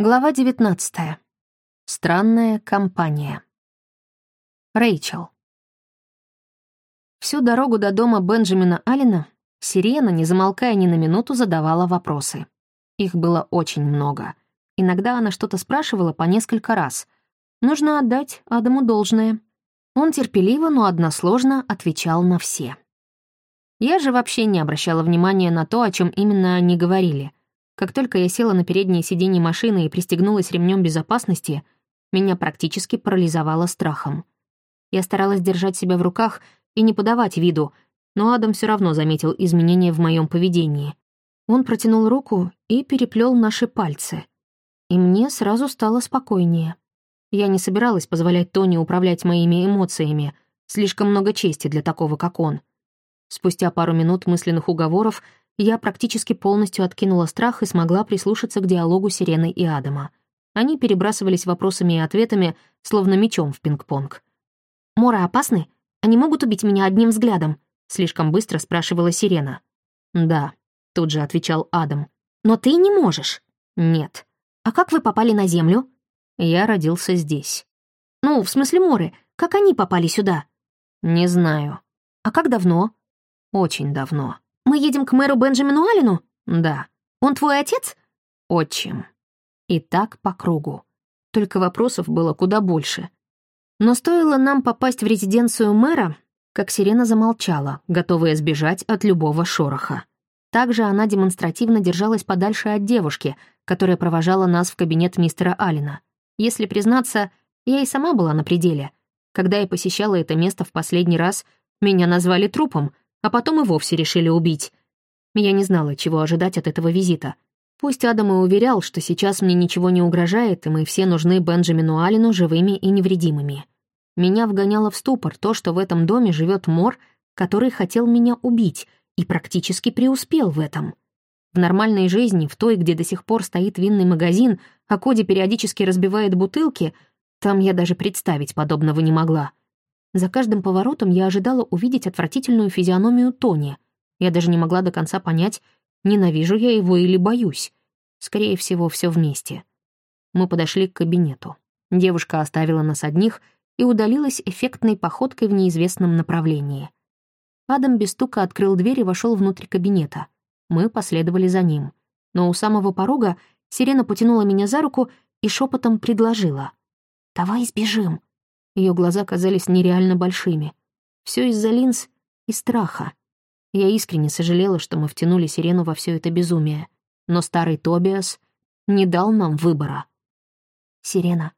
Глава 19. Странная компания. Рэйчел. Всю дорогу до дома Бенджамина Аллена Сирена, не замолкая ни на минуту, задавала вопросы. Их было очень много. Иногда она что-то спрашивала по несколько раз. Нужно отдать Адаму должное. Он терпеливо, но односложно отвечал на все. Я же вообще не обращала внимания на то, о чем именно они говорили — как только я села на переднее сиденье машины и пристегнулась ремнем безопасности, меня практически парализовало страхом. Я старалась держать себя в руках и не подавать виду, но Адам все равно заметил изменения в моем поведении. Он протянул руку и переплел наши пальцы. И мне сразу стало спокойнее. Я не собиралась позволять Тони управлять моими эмоциями, слишком много чести для такого, как он. Спустя пару минут мысленных уговоров я практически полностью откинула страх и смогла прислушаться к диалогу Сирены и Адама. Они перебрасывались вопросами и ответами, словно мечом в пинг-понг. «Мора опасны? Они могут убить меня одним взглядом?» — слишком быстро спрашивала Сирена. «Да», — тут же отвечал Адам. «Но ты не можешь». «Нет». «А как вы попали на Землю?» «Я родился здесь». «Ну, в смысле Моры, как они попали сюда?» «Не знаю». «А как давно?» «Очень давно». «Мы едем к мэру Бенджамину Аллену?» «Да». «Он твой отец?» «Отчим». И так по кругу. Только вопросов было куда больше. Но стоило нам попасть в резиденцию мэра, как сирена замолчала, готовая сбежать от любого шороха. Также она демонстративно держалась подальше от девушки, которая провожала нас в кабинет мистера Аллена. Если признаться, я и сама была на пределе. Когда я посещала это место в последний раз, меня назвали трупом — а потом и вовсе решили убить. Я не знала, чего ожидать от этого визита. Пусть Адам и уверял, что сейчас мне ничего не угрожает, и мы все нужны Бенджамину Аллену живыми и невредимыми. Меня вгоняло в ступор то, что в этом доме живет Мор, который хотел меня убить, и практически преуспел в этом. В нормальной жизни, в той, где до сих пор стоит винный магазин, а Коди периодически разбивает бутылки, там я даже представить подобного не могла. За каждым поворотом я ожидала увидеть отвратительную физиономию Тони. Я даже не могла до конца понять, ненавижу я его или боюсь. Скорее всего, все вместе. Мы подошли к кабинету. Девушка оставила нас одних и удалилась эффектной походкой в неизвестном направлении. Адам без стука открыл дверь и вошел внутрь кабинета. Мы последовали за ним. Но у самого порога Сирена потянула меня за руку и шепотом предложила. «Давай сбежим. Ее глаза казались нереально большими. Все из-за линз и страха. Я искренне сожалела, что мы втянули Сирену во все это безумие. Но старый Тобиас не дал нам выбора. «Сирена,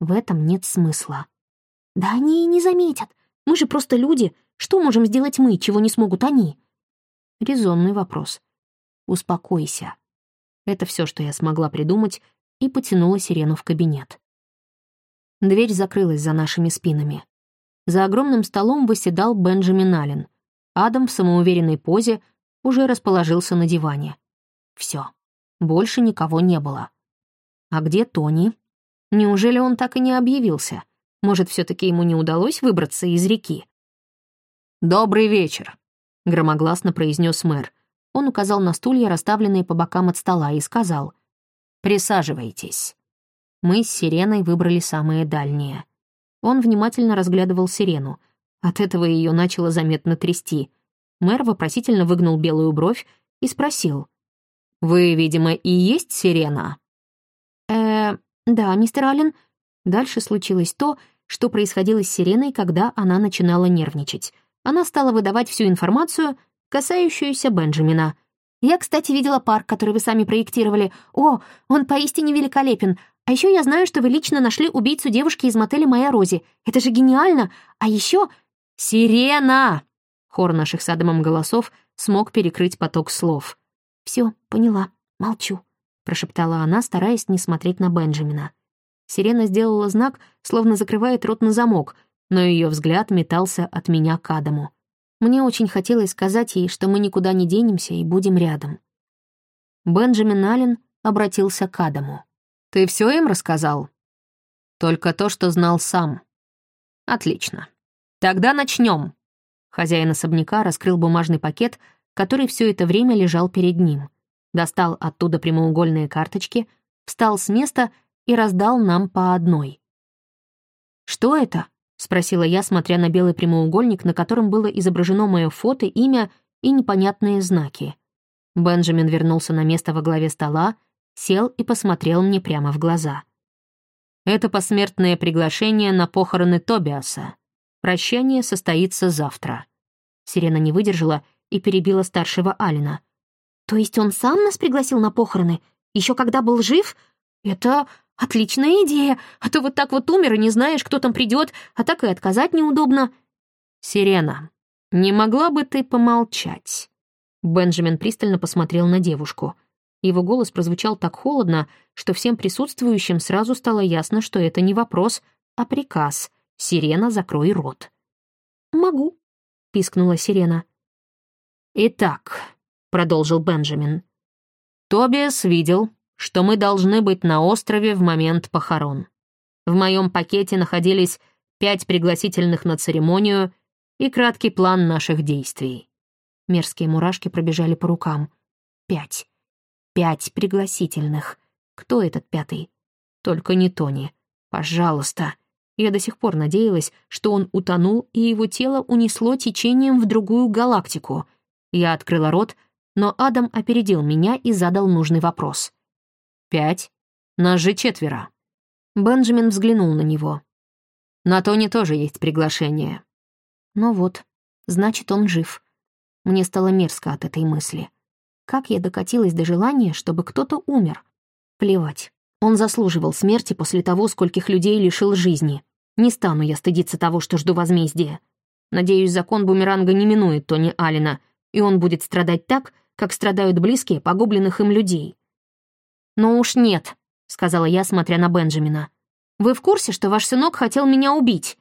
в этом нет смысла». «Да они и не заметят. Мы же просто люди. Что можем сделать мы, чего не смогут они?» Резонный вопрос. «Успокойся». Это все, что я смогла придумать, и потянула Сирену в кабинет. Дверь закрылась за нашими спинами. За огромным столом выседал Бенджамин Аллен. Адам в самоуверенной позе уже расположился на диване. Все. Больше никого не было. А где Тони? Неужели он так и не объявился? Может, все таки ему не удалось выбраться из реки? «Добрый вечер», — громогласно произнес мэр. Он указал на стулья, расставленные по бокам от стола, и сказал «Присаживайтесь». Мы с Сиреной выбрали самые дальние. Он внимательно разглядывал Сирену. От этого ее начало заметно трясти. Мэр вопросительно выгнул белую бровь и спросил. «Вы, видимо, и есть Сирена?» «Э, да, мистер Аллен». Дальше случилось то, что происходило с Сиреной, когда она начинала нервничать. Она стала выдавать всю информацию, касающуюся Бенджамина. «Я, кстати, видела парк, который вы сами проектировали. О, он поистине великолепен. А еще я знаю, что вы лично нашли убийцу девушки из мотеля «Моя Рози». Это же гениально! А еще... «Сирена!» Хор наших с Адамом голосов смог перекрыть поток слов. Все, поняла. Молчу», — прошептала она, стараясь не смотреть на Бенджамина. Сирена сделала знак, словно закрывает рот на замок, но ее взгляд метался от меня к Адаму. Мне очень хотелось сказать ей, что мы никуда не денемся и будем рядом. Бенджамин Аллен обратился к Адаму. Ты все им рассказал? Только то, что знал сам. Отлично. Тогда начнем. Хозяин особняка раскрыл бумажный пакет, который все это время лежал перед ним. Достал оттуда прямоугольные карточки, встал с места и раздал нам по одной. «Что это?» — спросила я, смотря на белый прямоугольник, на котором было изображено мое фото, имя и непонятные знаки. Бенджамин вернулся на место во главе стола, сел и посмотрел мне прямо в глаза. «Это посмертное приглашение на похороны Тобиаса. Прощание состоится завтра». Сирена не выдержала и перебила старшего Алина. «То есть он сам нас пригласил на похороны? Еще когда был жив? Это отличная идея, а то вот так вот умер и не знаешь, кто там придет, а так и отказать неудобно». «Сирена, не могла бы ты помолчать?» Бенджамин пристально посмотрел на девушку. Его голос прозвучал так холодно, что всем присутствующим сразу стало ясно, что это не вопрос, а приказ. «Сирена, закрой рот». «Могу», — пискнула Сирена. «Итак», — продолжил Бенджамин, — «Тобиас видел, что мы должны быть на острове в момент похорон. В моем пакете находились пять пригласительных на церемонию и краткий план наших действий. Мерзкие мурашки пробежали по рукам. Пять. Пять пригласительных. Кто этот пятый? Только не Тони. Пожалуйста. Я до сих пор надеялась, что он утонул, и его тело унесло течением в другую галактику. Я открыла рот, но Адам опередил меня и задал нужный вопрос. «Пять? Нас же четверо». Бенджамин взглянул на него. «На Тони тоже есть приглашение». Ну вот, значит, он жив. Мне стало мерзко от этой мысли. Как я докатилась до желания, чтобы кто-то умер? Плевать. Он заслуживал смерти после того, скольких людей лишил жизни. Не стану я стыдиться того, что жду возмездия. Надеюсь, закон бумеранга не минует Тони Алина, и он будет страдать так, как страдают близкие погубленных им людей. «Ну уж нет», — сказала я, смотря на Бенджамина. «Вы в курсе, что ваш сынок хотел меня убить?»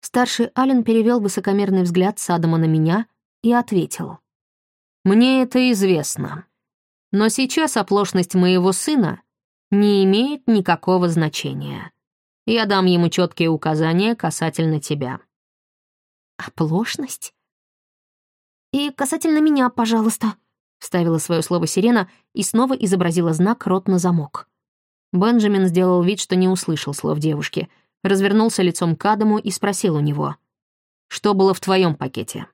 Старший Ален перевел высокомерный взгляд с Адама на меня и ответил. «Мне это известно. Но сейчас оплошность моего сына не имеет никакого значения. Я дам ему четкие указания касательно тебя». «Оплошность?» «И касательно меня, пожалуйста», — вставила свое слово сирена и снова изобразила знак «рот на замок». Бенджамин сделал вид, что не услышал слов девушки, развернулся лицом к Адаму и спросил у него. «Что было в твоем пакете?»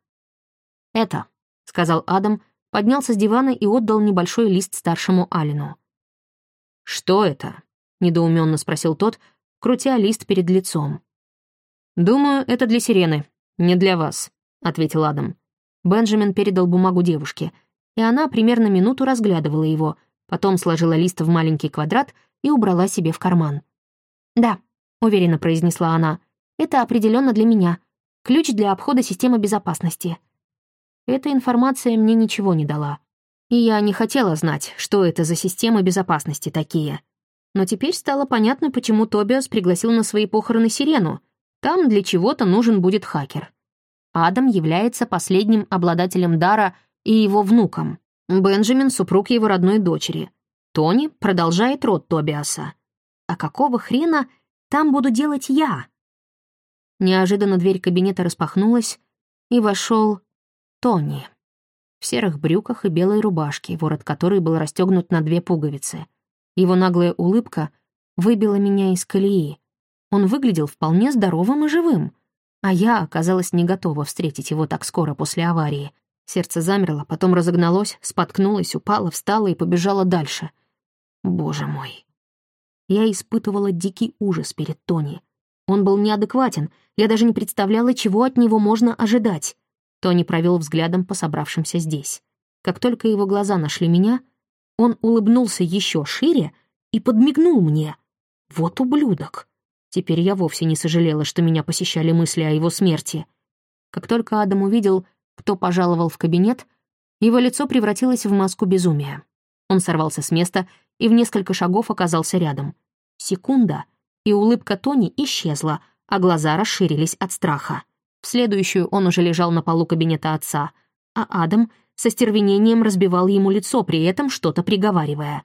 «Это», — сказал Адам, поднялся с дивана и отдал небольшой лист старшему Алину. «Что это?» — недоуменно спросил тот, крутя лист перед лицом. «Думаю, это для сирены, не для вас», — ответил Адам. Бенджамин передал бумагу девушке, и она примерно минуту разглядывала его, потом сложила лист в маленький квадрат и убрала себе в карман. «Да», — уверенно произнесла она, — «это определенно для меня. Ключ для обхода системы безопасности». Эта информация мне ничего не дала. И я не хотела знать, что это за системы безопасности такие. Но теперь стало понятно, почему Тобиас пригласил на свои похороны Сирену. Там для чего-то нужен будет хакер. Адам является последним обладателем дара и его внуком. Бенджамин — супруг его родной дочери. Тони продолжает род Тобиаса. А какого хрена там буду делать я? Неожиданно дверь кабинета распахнулась, и вошел Тони. В серых брюках и белой рубашке, ворот которой был расстегнут на две пуговицы. Его наглая улыбка выбила меня из колеи. Он выглядел вполне здоровым и живым, а я оказалась не готова встретить его так скоро после аварии. Сердце замерло, потом разогналось, споткнулось, упало, встало и побежало дальше. Боже мой. Я испытывала дикий ужас перед Тони. Он был неадекватен, я даже не представляла, чего от него можно ожидать. Тони провел взглядом по собравшимся здесь. Как только его глаза нашли меня, он улыбнулся еще шире и подмигнул мне. Вот ублюдок. Теперь я вовсе не сожалела, что меня посещали мысли о его смерти. Как только Адам увидел, кто пожаловал в кабинет, его лицо превратилось в маску безумия. Он сорвался с места и в несколько шагов оказался рядом. Секунда, и улыбка Тони исчезла, а глаза расширились от страха. В следующую он уже лежал на полу кабинета отца, а Адам со стервенением разбивал ему лицо, при этом что-то приговаривая.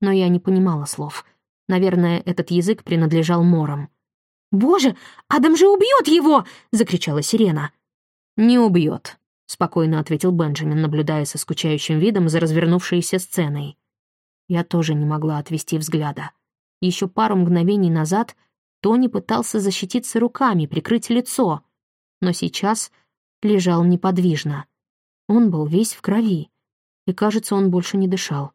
Но я не понимала слов. Наверное, этот язык принадлежал морам. «Боже, Адам же убьет его!» — закричала сирена. «Не убьет», — спокойно ответил Бенджамин, наблюдая со скучающим видом за развернувшейся сценой. Я тоже не могла отвести взгляда. Еще пару мгновений назад Тони пытался защититься руками, прикрыть лицо, но сейчас лежал неподвижно. Он был весь в крови, и, кажется, он больше не дышал.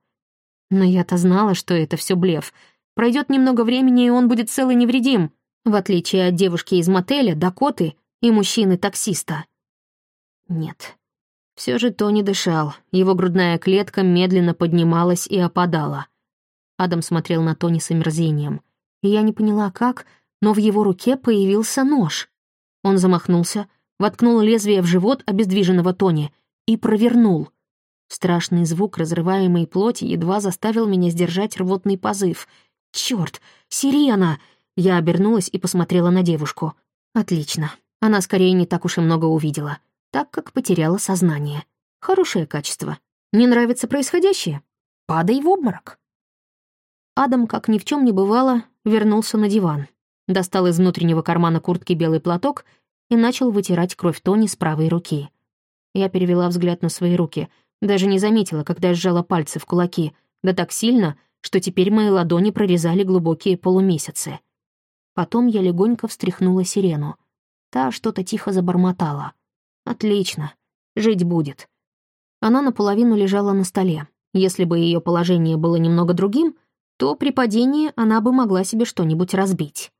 Но я-то знала, что это все блеф. Пройдет немного времени, и он будет цел и невредим, в отличие от девушки из мотеля, Дакоты и мужчины-таксиста. Нет, все же Тони дышал, его грудная клетка медленно поднималась и опадала. Адам смотрел на Тони с омерзением. И я не поняла, как, но в его руке появился нож. Он замахнулся, воткнул лезвие в живот обездвиженного Тони и провернул. Страшный звук разрываемой плоти едва заставил меня сдержать рвотный позыв. «Чёрт! Сирена!» Я обернулась и посмотрела на девушку. «Отлично. Она скорее не так уж и много увидела так как потеряла сознание. Хорошее качество. Не нравится происходящее? Падай в обморок. Адам, как ни в чем не бывало, вернулся на диван, достал из внутреннего кармана куртки белый платок и начал вытирать кровь Тони с правой руки. Я перевела взгляд на свои руки, даже не заметила, когда сжала пальцы в кулаки, да так сильно, что теперь мои ладони прорезали глубокие полумесяцы. Потом я легонько встряхнула сирену. Та что-то тихо забормотала. Отлично. Жить будет. Она наполовину лежала на столе. Если бы ее положение было немного другим, то при падении она бы могла себе что-нибудь разбить.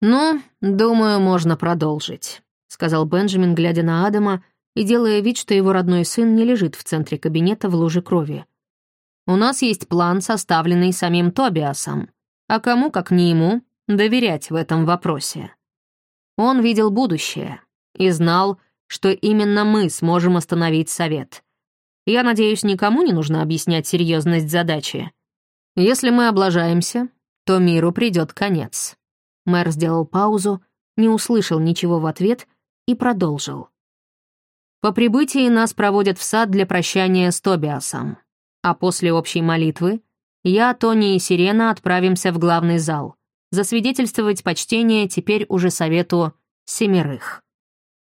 «Ну, думаю, можно продолжить», — сказал Бенджамин, глядя на Адама и делая вид, что его родной сын не лежит в центре кабинета в луже крови. «У нас есть план, составленный самим Тобиасом. А кому, как не ему, доверять в этом вопросе? Он видел будущее, и знал, что именно мы сможем остановить совет. Я надеюсь, никому не нужно объяснять серьезность задачи. Если мы облажаемся, то миру придет конец. Мэр сделал паузу, не услышал ничего в ответ и продолжил. По прибытии нас проводят в сад для прощания с Тобиасом, а после общей молитвы я, Тони и Сирена отправимся в главный зал, засвидетельствовать почтение теперь уже совету семерых.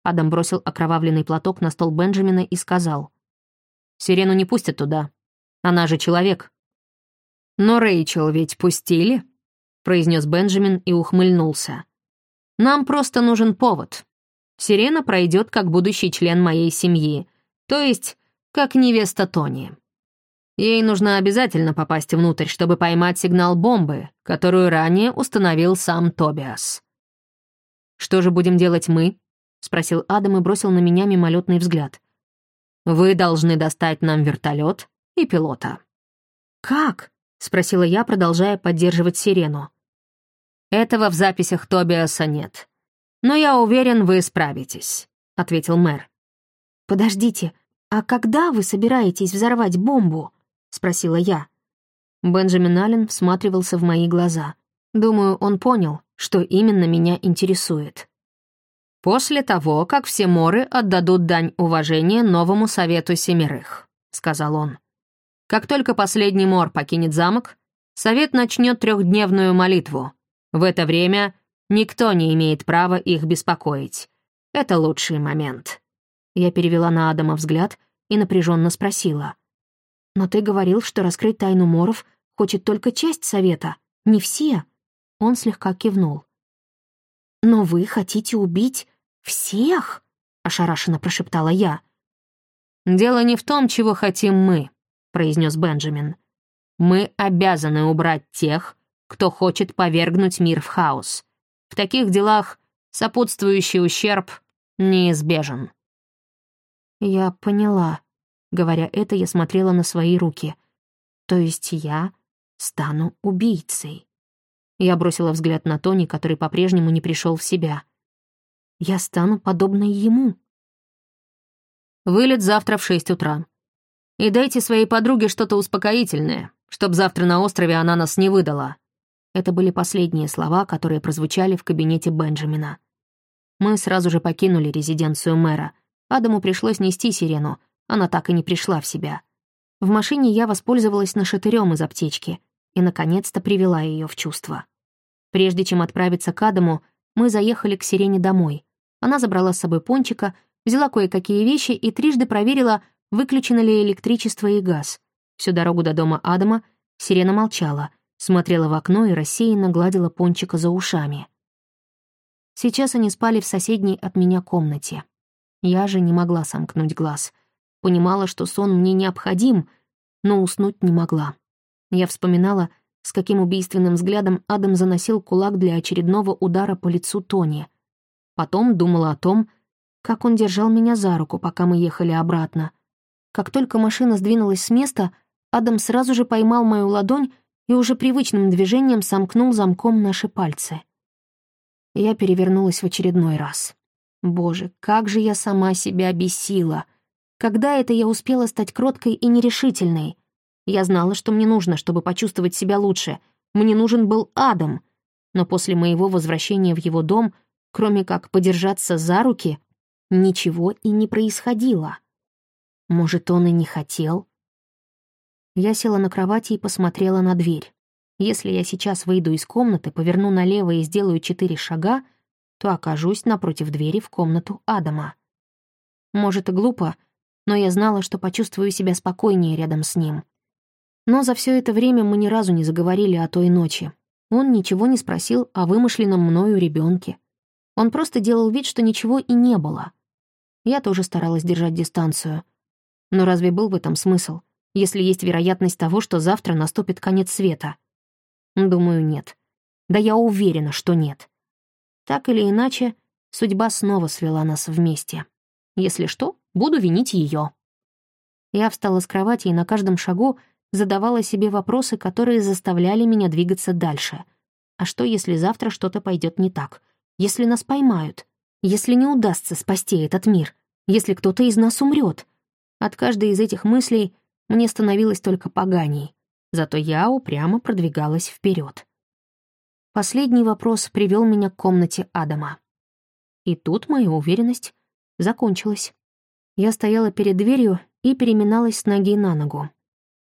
Адам бросил окровавленный платок на стол Бенджамина и сказал. «Сирену не пустят туда. Она же человек». «Но Рэйчел ведь пустили?» — произнес Бенджамин и ухмыльнулся. «Нам просто нужен повод. Сирена пройдет как будущий член моей семьи, то есть как невеста Тони. Ей нужно обязательно попасть внутрь, чтобы поймать сигнал бомбы, которую ранее установил сам Тобиас. Что же будем делать мы?» — спросил Адам и бросил на меня мимолетный взгляд. «Вы должны достать нам вертолет и пилота». «Как?» — спросила я, продолжая поддерживать сирену. «Этого в записях Тобиаса нет. Но я уверен, вы справитесь», — ответил мэр. «Подождите, а когда вы собираетесь взорвать бомбу?» — спросила я. Бенджамин Аллен всматривался в мои глаза. Думаю, он понял, что именно меня интересует. «После того, как все моры отдадут дань уважения новому совету семерых», — сказал он. «Как только последний мор покинет замок, совет начнет трехдневную молитву. В это время никто не имеет права их беспокоить. Это лучший момент». Я перевела на Адама взгляд и напряженно спросила. «Но ты говорил, что раскрыть тайну моров хочет только часть совета, не все». Он слегка кивнул. «Но вы хотите убить всех?» — ошарашенно прошептала я. «Дело не в том, чего хотим мы», — произнес Бенджамин. «Мы обязаны убрать тех, кто хочет повергнуть мир в хаос. В таких делах сопутствующий ущерб неизбежен». «Я поняла». Говоря это, я смотрела на свои руки. «То есть я стану убийцей?» Я бросила взгляд на Тони, который по-прежнему не пришел в себя. «Я стану подобной ему». «Вылет завтра в шесть утра. И дайте своей подруге что-то успокоительное, чтоб завтра на острове она нас не выдала». Это были последние слова, которые прозвучали в кабинете Бенджамина. Мы сразу же покинули резиденцию мэра. Адаму пришлось нести сирену, она так и не пришла в себя. В машине я воспользовалась нашатырем из аптечки и, наконец-то, привела ее в чувство. Прежде чем отправиться к Адаму, мы заехали к Сирене домой. Она забрала с собой пончика, взяла кое-какие вещи и трижды проверила, выключено ли электричество и газ. Всю дорогу до дома Адама Сирена молчала, смотрела в окно и рассеянно гладила пончика за ушами. Сейчас они спали в соседней от меня комнате. Я же не могла сомкнуть глаз. Понимала, что сон мне необходим, но уснуть не могла. Я вспоминала, с каким убийственным взглядом Адам заносил кулак для очередного удара по лицу Тони. Потом думала о том, как он держал меня за руку, пока мы ехали обратно. Как только машина сдвинулась с места, Адам сразу же поймал мою ладонь и уже привычным движением сомкнул замком наши пальцы. Я перевернулась в очередной раз. Боже, как же я сама себя бесила! Когда это я успела стать кроткой и нерешительной? Я знала, что мне нужно, чтобы почувствовать себя лучше. Мне нужен был Адам. Но после моего возвращения в его дом, кроме как подержаться за руки, ничего и не происходило. Может, он и не хотел? Я села на кровати и посмотрела на дверь. Если я сейчас выйду из комнаты, поверну налево и сделаю четыре шага, то окажусь напротив двери в комнату Адама. Может и глупо, но я знала, что почувствую себя спокойнее рядом с ним. Но за все это время мы ни разу не заговорили о той ночи. Он ничего не спросил о вымышленном мною ребенке. Он просто делал вид, что ничего и не было. Я тоже старалась держать дистанцию. Но разве был в этом смысл, если есть вероятность того, что завтра наступит конец света? Думаю, нет. Да я уверена, что нет. Так или иначе, судьба снова свела нас вместе. Если что, буду винить ее. Я встала с кровати и на каждом шагу задавала себе вопросы, которые заставляли меня двигаться дальше. А что, если завтра что-то пойдет не так? Если нас поймают? Если не удастся спасти этот мир? Если кто-то из нас умрет? От каждой из этих мыслей мне становилось только поганей. Зато я упрямо продвигалась вперед. Последний вопрос привел меня к комнате Адама. И тут моя уверенность закончилась. Я стояла перед дверью и переминалась с ноги на ногу.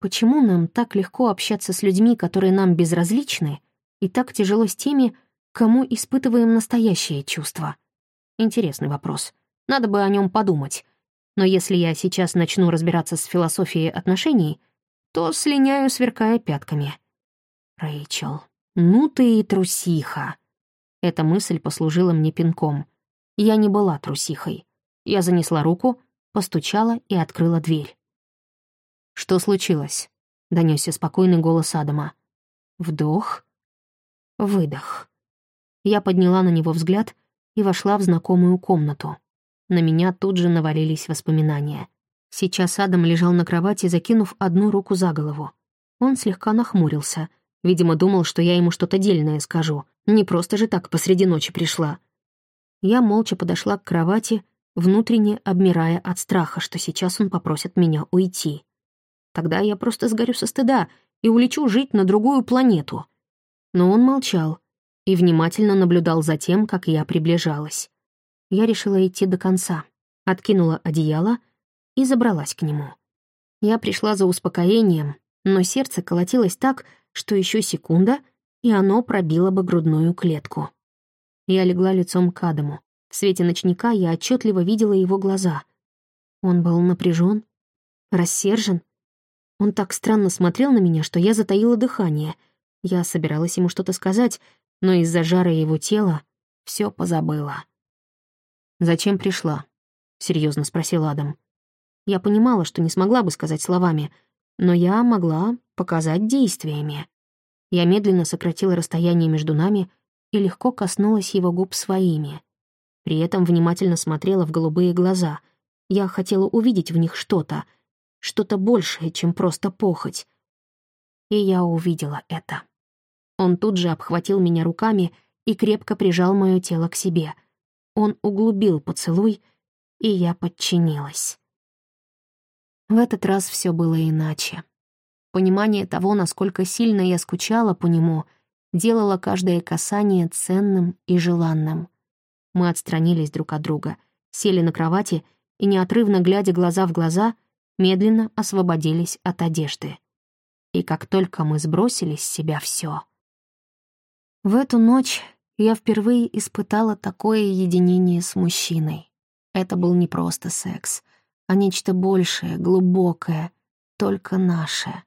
Почему нам так легко общаться с людьми, которые нам безразличны, и так тяжело с теми, кому испытываем настоящее чувство? Интересный вопрос. Надо бы о нем подумать. Но если я сейчас начну разбираться с философией отношений, то слиняю, сверкая пятками. Рэйчел, ну ты и трусиха. Эта мысль послужила мне пинком. Я не была трусихой. Я занесла руку, постучала и открыла дверь. «Что случилось?» — донесся спокойный голос Адама. Вдох, выдох. Я подняла на него взгляд и вошла в знакомую комнату. На меня тут же навалились воспоминания. Сейчас Адам лежал на кровати, закинув одну руку за голову. Он слегка нахмурился. Видимо, думал, что я ему что-то дельное скажу. Не просто же так посреди ночи пришла. Я молча подошла к кровати, внутренне обмирая от страха, что сейчас он попросит меня уйти. Тогда я просто сгорю со стыда и улечу жить на другую планету. Но он молчал и внимательно наблюдал за тем, как я приближалась я решила идти до конца, откинула одеяло и забралась к нему. Я пришла за успокоением, но сердце колотилось так, что еще секунда, и оно пробило бы грудную клетку. Я легла лицом к Адаму. В свете ночника я отчетливо видела его глаза. Он был напряжен, рассержен. Он так странно смотрел на меня, что я затаила дыхание. Я собиралась ему что-то сказать, но из-за жара его тела все позабыла. «Зачем пришла?» — серьезно спросил Адам. Я понимала, что не смогла бы сказать словами, но я могла показать действиями. Я медленно сократила расстояние между нами и легко коснулась его губ своими. При этом внимательно смотрела в голубые глаза. Я хотела увидеть в них что-то, что-то большее, чем просто похоть. И я увидела это. Он тут же обхватил меня руками и крепко прижал мое тело к себе — он углубил поцелуй, и я подчинилась. В этот раз все было иначе. Понимание того, насколько сильно я скучала по нему, делало каждое касание ценным и желанным. Мы отстранились друг от друга, сели на кровати и, неотрывно глядя глаза в глаза, медленно освободились от одежды. И как только мы сбросили с себя все. В эту ночь я впервые испытала такое единение с мужчиной. Это был не просто секс, а нечто большее, глубокое, только наше.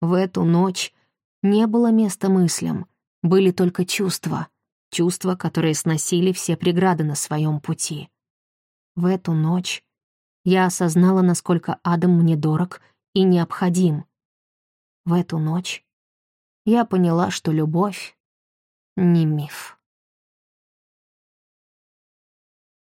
В эту ночь не было места мыслям, были только чувства, чувства, которые сносили все преграды на своем пути. В эту ночь я осознала, насколько Адам мне дорог и необходим. В эту ночь я поняла, что любовь — не миф.